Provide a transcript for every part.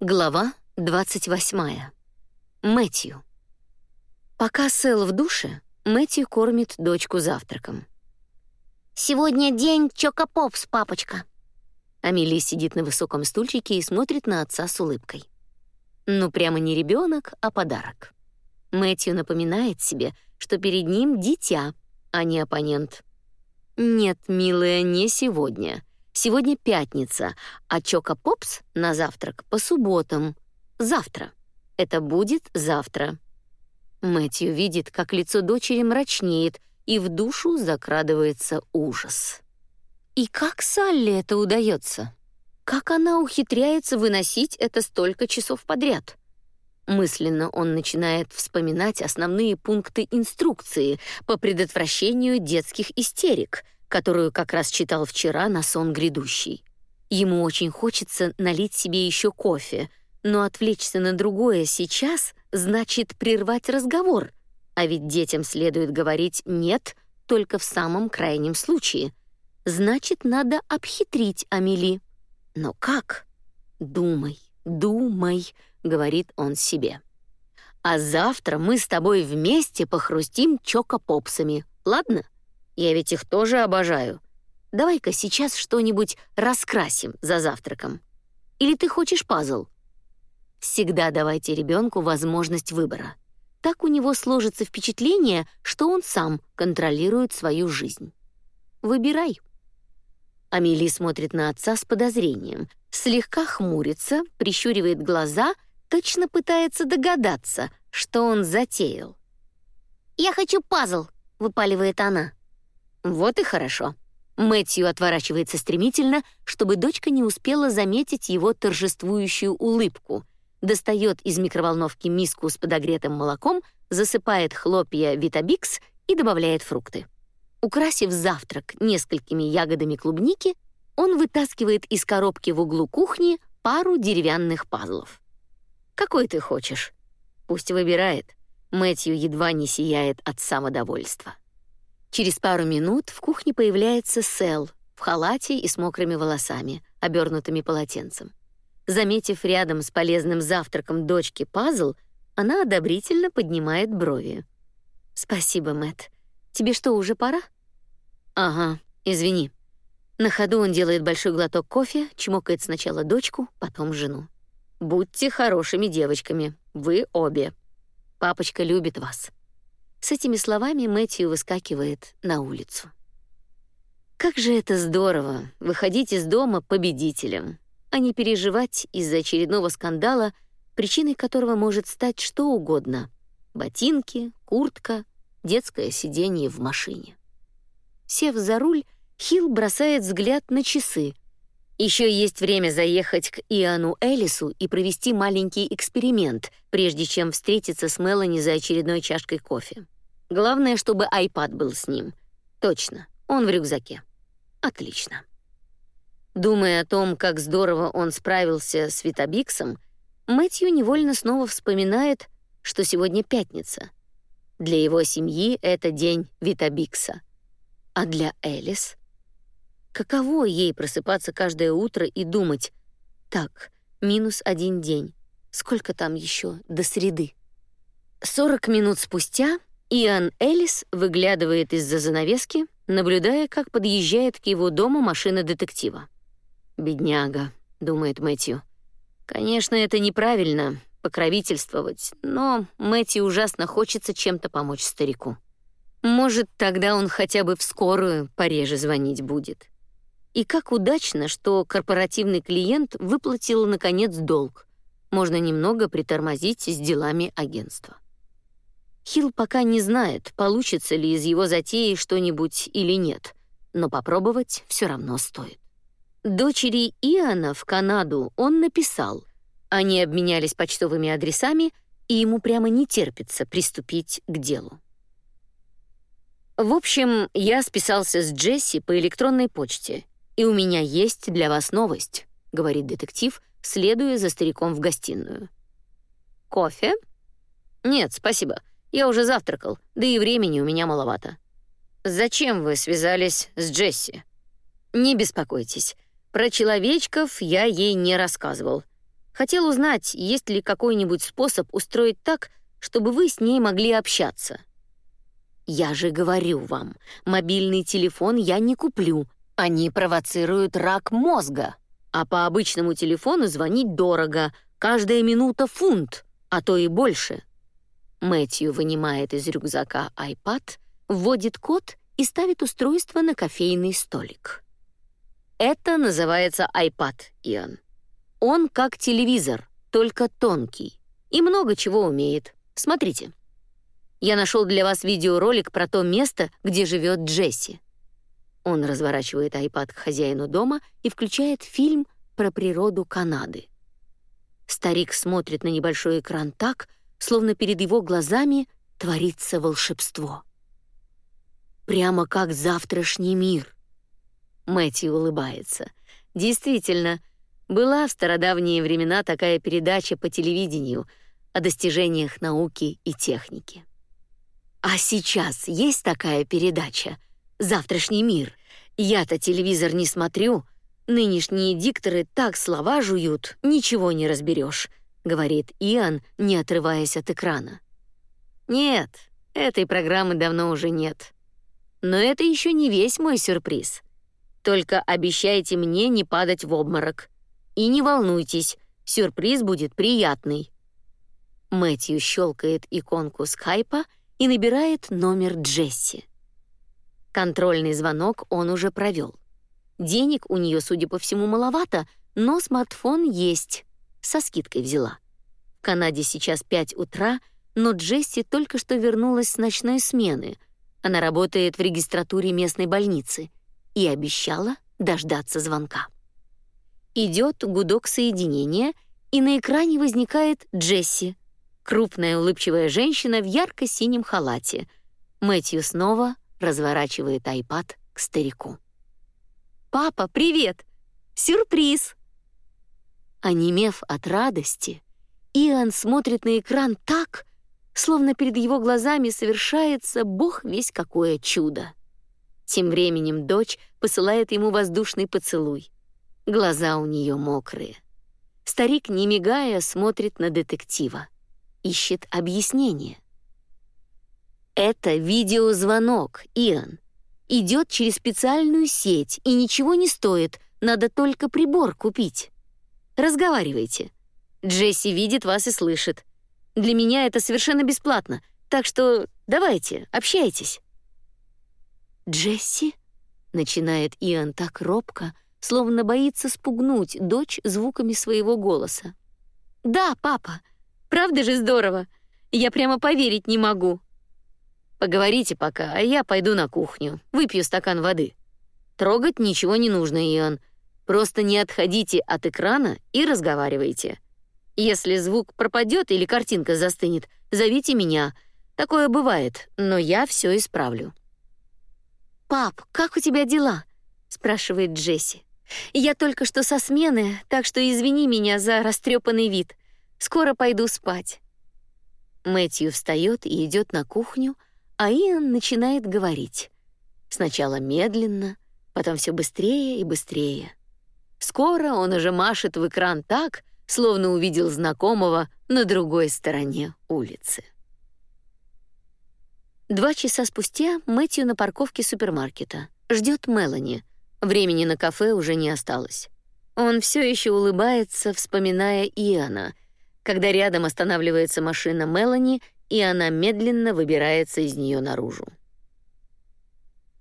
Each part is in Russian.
Глава 28. Мэтью. Пока Сэл в душе, Мэтью кормит дочку завтраком. «Сегодня день Чокопопс, папочка». Амелия сидит на высоком стульчике и смотрит на отца с улыбкой. Ну, прямо не ребенок, а подарок. Мэтью напоминает себе, что перед ним дитя, а не оппонент. «Нет, милая, не сегодня. Сегодня пятница, а Чока Попс на завтрак по субботам. Завтра. Это будет завтра. Мэтью видит, как лицо дочери мрачнеет, и в душу закрадывается ужас. И как Салли это удается? Как она ухитряется выносить это столько часов подряд? Мысленно он начинает вспоминать основные пункты инструкции по предотвращению детских истерик — которую как раз читал вчера на сон грядущий. Ему очень хочется налить себе еще кофе, но отвлечься на другое сейчас значит прервать разговор, а ведь детям следует говорить «нет» только в самом крайнем случае. Значит, надо обхитрить Амели. Но как? Думай, думай, говорит он себе. А завтра мы с тобой вместе похрустим чокопопсами, ладно? Я ведь их тоже обожаю. Давай-ка сейчас что-нибудь раскрасим за завтраком. Или ты хочешь пазл? Всегда давайте ребенку возможность выбора. Так у него сложится впечатление, что он сам контролирует свою жизнь. Выбирай. Амели смотрит на отца с подозрением, слегка хмурится, прищуривает глаза, точно пытается догадаться, что он затеял. «Я хочу пазл», — выпаливает она. Вот и хорошо. Мэтью отворачивается стремительно, чтобы дочка не успела заметить его торжествующую улыбку. Достает из микроволновки миску с подогретым молоком, засыпает хлопья Витабикс и добавляет фрукты. Украсив завтрак несколькими ягодами клубники, он вытаскивает из коробки в углу кухни пару деревянных пазлов. «Какой ты хочешь?» Пусть выбирает. Мэтью едва не сияет от самодовольства. Через пару минут в кухне появляется Сэл в халате и с мокрыми волосами, обернутыми полотенцем. Заметив рядом с полезным завтраком дочки пазл, она одобрительно поднимает брови. Спасибо, Мэт. Тебе что, уже пора? Ага, извини. На ходу он делает большой глоток кофе, чмокает сначала дочку, потом жену. Будьте хорошими девочками, вы обе. Папочка любит вас. С этими словами Мэтью выскакивает на улицу. Как же это здорово выходить из дома победителем, а не переживать из-за очередного скандала, причиной которого может стать что угодно: ботинки, куртка, детское сиденье в машине. Сев за руль, Хилл бросает взгляд на часы. Еще есть время заехать к Иоанну Элису и провести маленький эксперимент, прежде чем встретиться с Мелани за очередной чашкой кофе. Главное, чтобы iPad был с ним. Точно, он в рюкзаке. Отлично. Думая о том, как здорово он справился с Витабиксом, Мэтью невольно снова вспоминает, что сегодня пятница. Для его семьи это день Витабикса. А для Элис? Каково ей просыпаться каждое утро и думать, так, минус один день, сколько там еще до среды? Сорок минут спустя Иоанн Элис выглядывает из-за занавески, наблюдая, как подъезжает к его дому машина детектива. «Бедняга», — думает Мэтью. «Конечно, это неправильно — покровительствовать, но Мэтью ужасно хочется чем-то помочь старику. Может, тогда он хотя бы в скорую пореже звонить будет». И как удачно, что корпоративный клиент выплатил, наконец, долг. Можно немного притормозить с делами агентства. Хилл пока не знает, получится ли из его затеи что-нибудь или нет, но попробовать все равно стоит. Дочери Иоанна в Канаду он написал. Они обменялись почтовыми адресами, и ему прямо не терпится приступить к делу. В общем, я списался с Джесси по электронной почте, и у меня есть для вас новость, говорит детектив, следуя за стариком в гостиную. Кофе? Нет, спасибо. Я уже завтракал, да и времени у меня маловато. Зачем вы связались с Джесси? Не беспокойтесь. Про человечков я ей не рассказывал. Хотел узнать, есть ли какой-нибудь способ устроить так, чтобы вы с ней могли общаться. Я же говорю вам, мобильный телефон я не куплю. Они провоцируют рак мозга. А по обычному телефону звонить дорого, каждая минута фунт, а то и больше. Мэтью вынимает из рюкзака iPad, вводит код и ставит устройство на кофейный столик. Это называется iPad, Иоанн. Он как телевизор, только тонкий. И много чего умеет. Смотрите. Я нашел для вас видеоролик про то место, где живет Джесси. Он разворачивает iPad к хозяину дома и включает фильм про природу Канады. Старик смотрит на небольшой экран так, словно перед его глазами творится волшебство. Прямо как завтрашний мир. Мэтью улыбается. Действительно, была в стародавние времена такая передача по телевидению о достижениях науки и техники. А сейчас есть такая передача «Завтрашний мир». Я-то телевизор не смотрю. Нынешние дикторы так слова жуют, ничего не разберешь, говорит Иоанн, не отрываясь от экрана. Нет, этой программы давно уже нет. Но это еще не весь мой сюрприз. Только обещайте мне не падать в обморок. И не волнуйтесь, сюрприз будет приятный. Мэтью щелкает иконку скайпа и набирает номер Джесси. Контрольный звонок он уже провел. Денег у нее, судя по всему, маловато, но смартфон есть. Со скидкой взяла. В Канаде сейчас 5 утра, но Джесси только что вернулась с ночной смены. Она работает в регистратуре местной больницы и обещала дождаться звонка. Идет гудок соединения, и на экране возникает Джесси, крупная улыбчивая женщина в ярко-синем халате. Мэтью снова разворачивает iPad к старику. «Папа, привет! Сюрприз!» Онемев от радости, Иоанн смотрит на экран так, словно перед его глазами совершается бог весь какое чудо. Тем временем дочь посылает ему воздушный поцелуй. Глаза у нее мокрые. Старик, не мигая, смотрит на детектива. Ищет объяснение. Это видеозвонок, Иоанн. Идет через специальную сеть и ничего не стоит, надо только прибор купить. Разговаривайте. Джесси видит вас и слышит. Для меня это совершенно бесплатно, так что давайте, общайтесь. «Джесси?» — начинает Иоанн так робко, словно боится спугнуть дочь звуками своего голоса. «Да, папа, правда же здорово? Я прямо поверить не могу». «Поговорите пока, а я пойду на кухню, выпью стакан воды. Трогать ничего не нужно, Иоанн. Просто не отходите от экрана и разговаривайте. Если звук пропадет или картинка застынет, зовите меня. Такое бывает, но я все исправлю». «Пап, как у тебя дела?» — спрашивает Джесси. «Я только что со смены, так что извини меня за растрепанный вид. Скоро пойду спать». Мэтью встает и идет на кухню, а Иэн начинает говорить. Сначала медленно, потом все быстрее и быстрее. Скоро он уже машет в экран так, словно увидел знакомого на другой стороне улицы. Два часа спустя Мэтью на парковке супермаркета. Ждет Мелани. Времени на кафе уже не осталось. Он все еще улыбается, вспоминая Иана, когда рядом останавливается машина Мелани, и она медленно выбирается из нее наружу.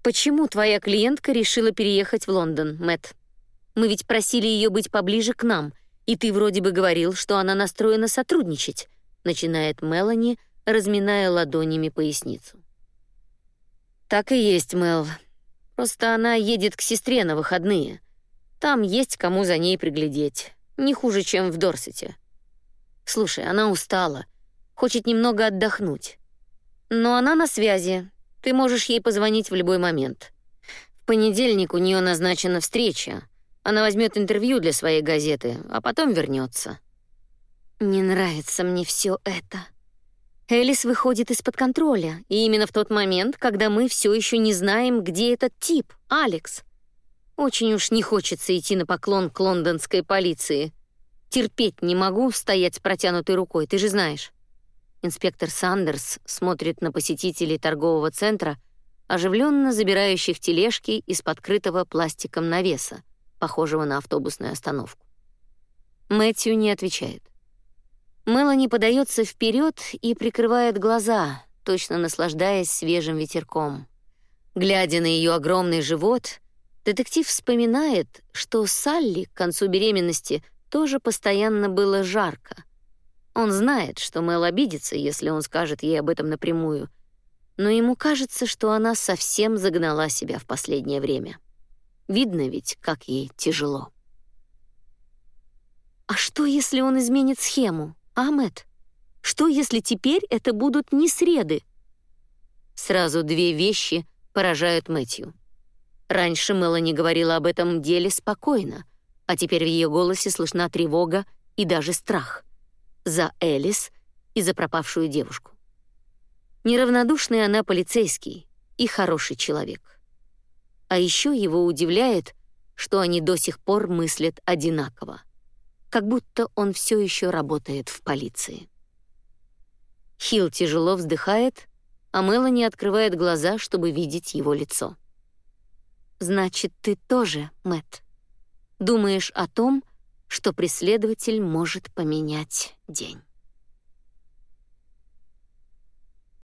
Почему твоя клиентка решила переехать в Лондон, Мэт? Мы ведь просили ее быть поближе к нам, и ты вроде бы говорил, что она настроена сотрудничать, начинает Мелани, разминая ладонями поясницу. Так и есть, Мел. Просто она едет к сестре на выходные. Там есть кому за ней приглядеть. Не хуже, чем в Дорсете. Слушай, она устала, хочет немного отдохнуть. Но она на связи. Ты можешь ей позвонить в любой момент. В понедельник у нее назначена встреча. Она возьмет интервью для своей газеты, а потом вернется. Не нравится мне все это. Элис выходит из-под контроля, и именно в тот момент, когда мы все еще не знаем, где этот тип, Алекс. Очень уж не хочется идти на поклон к лондонской полиции. Терпеть не могу стоять с протянутой рукой, ты же знаешь. Инспектор Сандерс смотрит на посетителей торгового центра, оживленно забирающих тележки из подкрытого пластиком навеса, похожего на автобусную остановку. Мэтью не отвечает. Мелани подается вперед и прикрывает глаза, точно наслаждаясь свежим ветерком. Глядя на ее огромный живот, детектив вспоминает, что Салли к концу беременности тоже постоянно было жарко. Он знает, что Мел обидится, если он скажет ей об этом напрямую, но ему кажется, что она совсем загнала себя в последнее время. Видно ведь, как ей тяжело. А что, если он изменит схему, а, Мэтт? Что, если теперь это будут не среды? Сразу две вещи поражают Мэтью. Раньше Мелани говорила об этом деле спокойно, а теперь в ее голосе слышна тревога и даже страх. За Элис и за пропавшую девушку. Неравнодушный она полицейский и хороший человек. А еще его удивляет, что они до сих пор мыслят одинаково, как будто он все еще работает в полиции. Хилл тяжело вздыхает, а Мелани открывает глаза, чтобы видеть его лицо. «Значит, ты тоже, Мэт, думаешь о том, что преследователь может поменять день?»